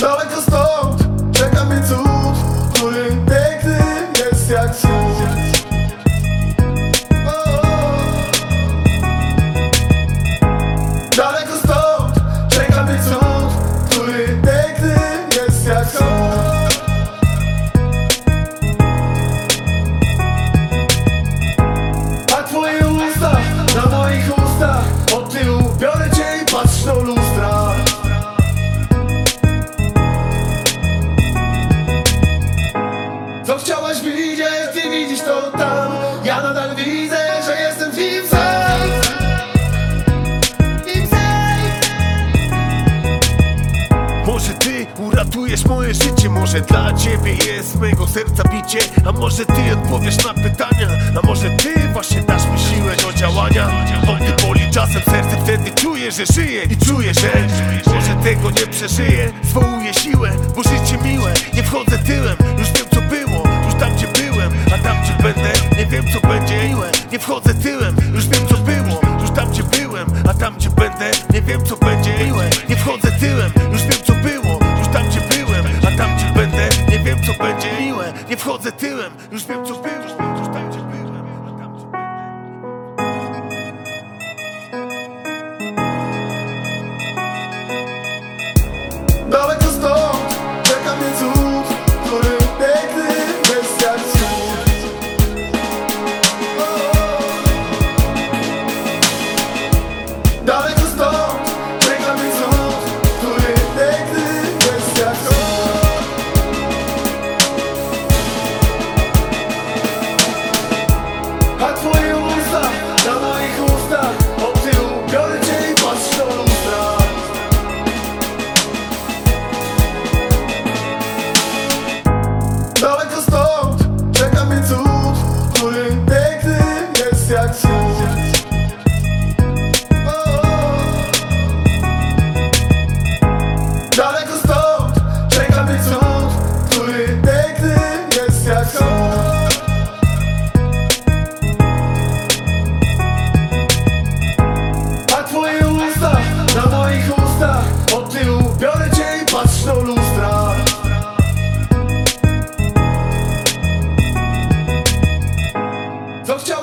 Daleko stąd czeka mnie cud Który piękny jest jak cud. Chciałaś widzieć, ty widzisz to tam. Ja nadal widzę, że jestem w nim sam. Może ty uratujesz moje życie Może dla ciebie jest mego serca bicie. A może ty odpowiesz na pytania? A może ty właśnie dasz mi siłę do działania? Bo gdy boli czasem serce wtedy czuję, że żyję I czuję, że może tego nie przeżyję. Zwołuję siłę, bo życie wiem co będzie. Nie wchodzę tyłem, już wiem co było Już tam gdzie byłem, a tam gdzie będę Nie wiem co będzie. Nie wchodzę tyłem, już wiem co było Już tam gdzie byłem, a tam gdzie będę Nie wiem co będzie. Miłe Nie wchodzę tyłem, już wiem co było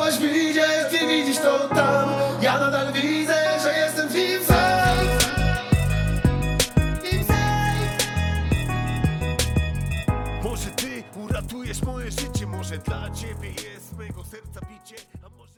Chciałaś widzieć, nie widzisz to tam. Ja nadal widzę, że jestem w nim sam. Może ty uratujesz moje życie Może dla ciebie jest mego serca bicie